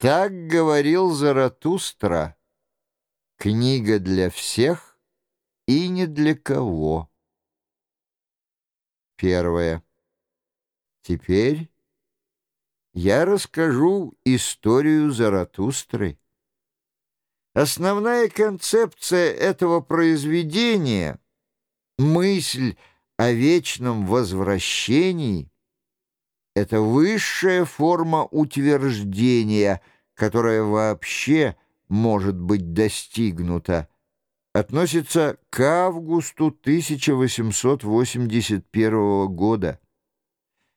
Так говорил Заратустра. Книга для всех и не для кого. Первое. Теперь я расскажу историю Заратустры. Основная концепция этого произведения — мысль о вечном возвращении — это высшая форма утверждения, которая вообще может быть достигнута, относится к августу 1881 года.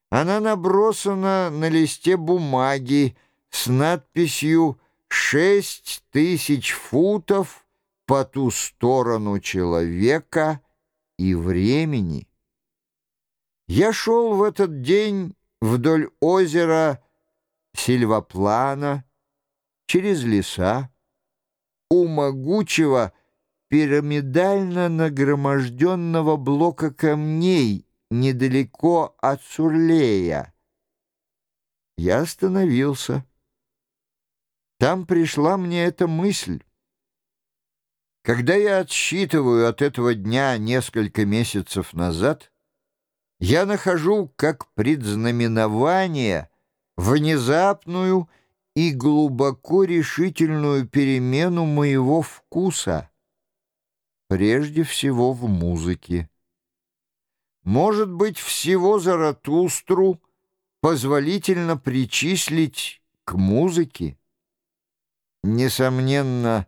Она набросана на листе бумаги с надписью «Шесть тысяч футов по ту сторону человека и времени». Я шел в этот день вдоль озера Сильваплана, через леса, у могучего пирамидально нагроможденного блока камней недалеко от Сурлея. Я остановился. Там пришла мне эта мысль. Когда я отсчитываю от этого дня несколько месяцев назад — я нахожу как предзнаменование внезапную и глубоко решительную перемену моего вкуса, прежде всего в музыке. Может быть, всего Заратустру позволительно причислить к музыке? Несомненно,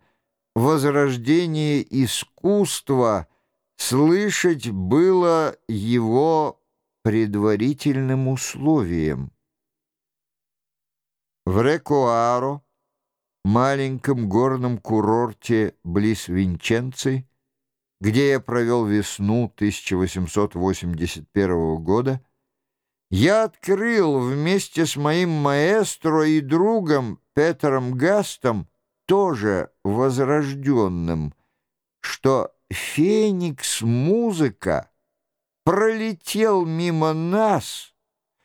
возрождение искусства слышать было его предварительным условием. В Рекуаро, маленьком горном курорте близ Винченци, где я провел весну 1881 года, я открыл вместе с моим маэстро и другом Петером Гастом, тоже возрожденным, что феникс-музыка — пролетел мимо нас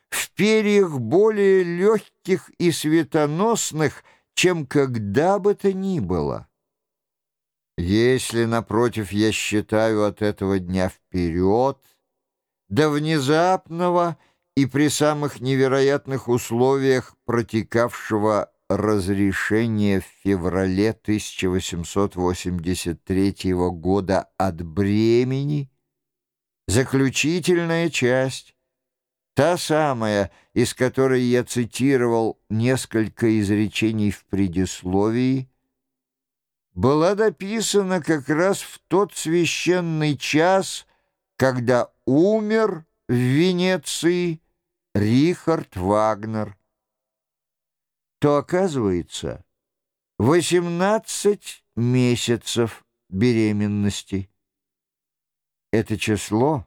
в перьях более легких и светоносных, чем когда бы то ни было. Если, напротив, я считаю от этого дня вперед, до внезапного и при самых невероятных условиях протекавшего разрешения в феврале 1883 года от бремени, Заключительная часть, та самая, из которой я цитировал несколько изречений в предисловии, была дописана как раз в тот священный час, когда умер в Венеции Рихард Вагнер. То оказывается 18 месяцев беременности. Это число,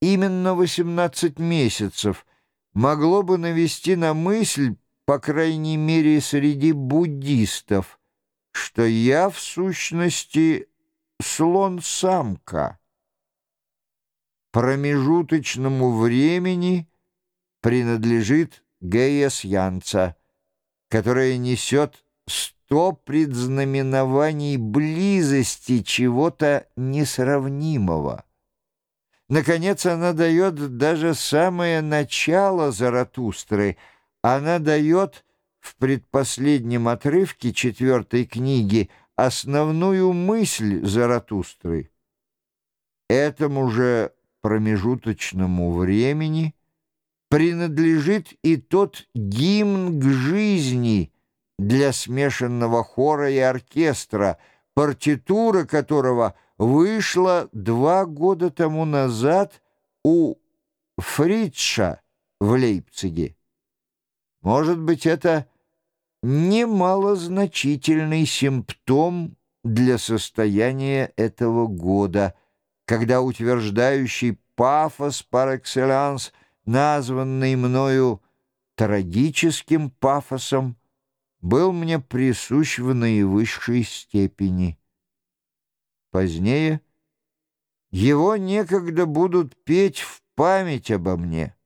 именно 18 месяцев, могло бы навести на мысль, по крайней мере, среди буддистов, что я, в сущности, слон-самка. Промежуточному времени принадлежит Геяс Янца, которая несет сто предзнаменований близости чего-то несравнимого. Наконец, она дает даже самое начало Заратустры. Она дает в предпоследнем отрывке четвертой книги основную мысль Заратустры. Этому же промежуточному времени принадлежит и тот гимн к жизни — для смешанного хора и оркестра, партитура которого вышла два года тому назад у Фридша в Лейпциге. Может быть, это немалозначительный симптом для состояния этого года, когда утверждающий пафос par excellence, названный мною трагическим пафосом, был мне присущ в наивысшей степени. Позднее его некогда будут петь в память обо мне.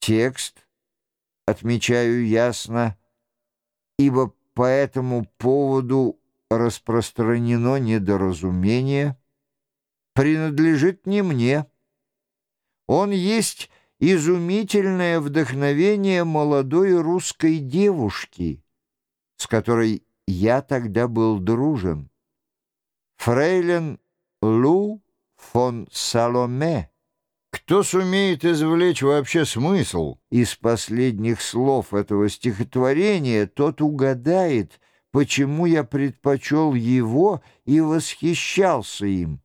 Текст отмечаю ясно, ибо по этому поводу распространено недоразумение, принадлежит не мне. Он есть изумительное вдохновение молодой русской девушки, с которой я тогда был дружен. Фрейлен Лу фон Саломе. Кто сумеет извлечь вообще смысл из последних слов этого стихотворения, тот угадает, почему я предпочел его и восхищался им.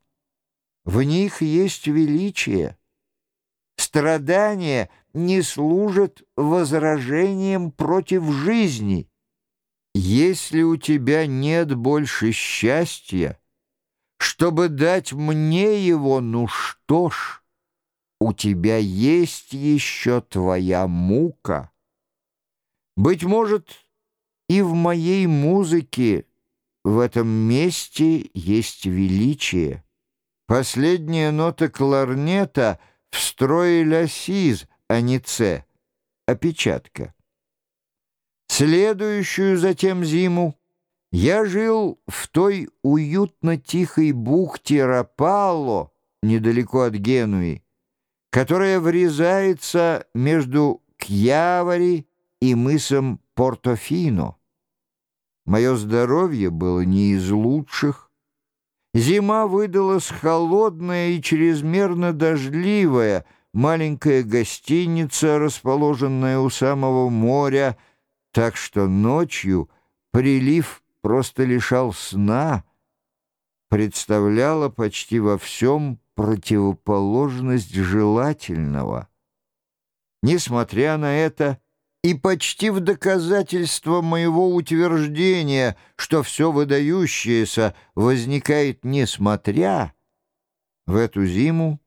В них есть величие. Страдания не служат возражением против жизни. Если у тебя нет больше счастья, чтобы дать мне его, ну что ж, у тебя есть еще твоя мука. Быть может, и в моей музыке в этом месте есть величие. Последняя нота кларнета в строе ля сиз, а не це, опечатка. Следующую затем зиму я жил в той уютно-тихой бухте Рапалло, недалеко от Генуи, которая врезается между Кьявари и мысом Портофино. Мое здоровье было не из лучших. Зима выдалась холодная и чрезмерно дождливая, маленькая гостиница, расположенная у самого моря, так что ночью прилив просто лишал сна, представляла почти во всем противоположность желательного. Несмотря на это, и почти в доказательство моего утверждения, что все выдающееся возникает несмотря, в эту зиму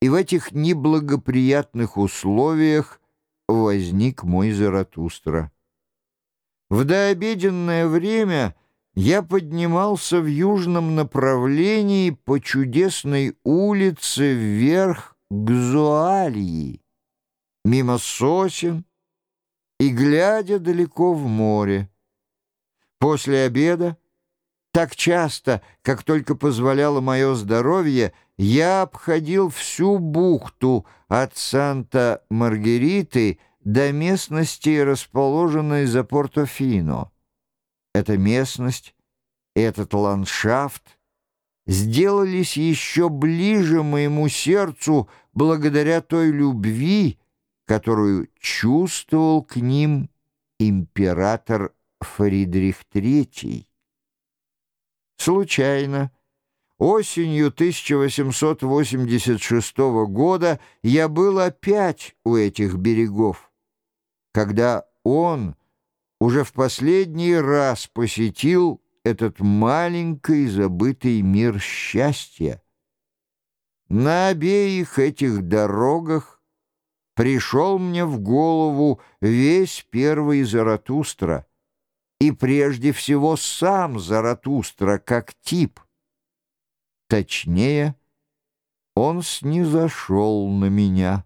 и в этих неблагоприятных условиях возник мой Заратустра. В дообеденное время я поднимался в южном направлении по чудесной улице вверх к Зуалии, мимо сосен и глядя далеко в море. После обеда, так часто, как только позволяло мое здоровье, я обходил всю бухту от Санта-Маргариты до местности, расположенной за Портофино. Эта местность, этот ландшафт сделались еще ближе моему сердцу благодаря той любви, которую чувствовал к ним император Фридрих III. Случайно, осенью 1886 года я был опять у этих берегов когда он уже в последний раз посетил этот маленький забытый мир счастья. На обеих этих дорогах пришел мне в голову весь первый Заратустра, и прежде всего сам Заратустра как тип. Точнее, он снизошел на меня.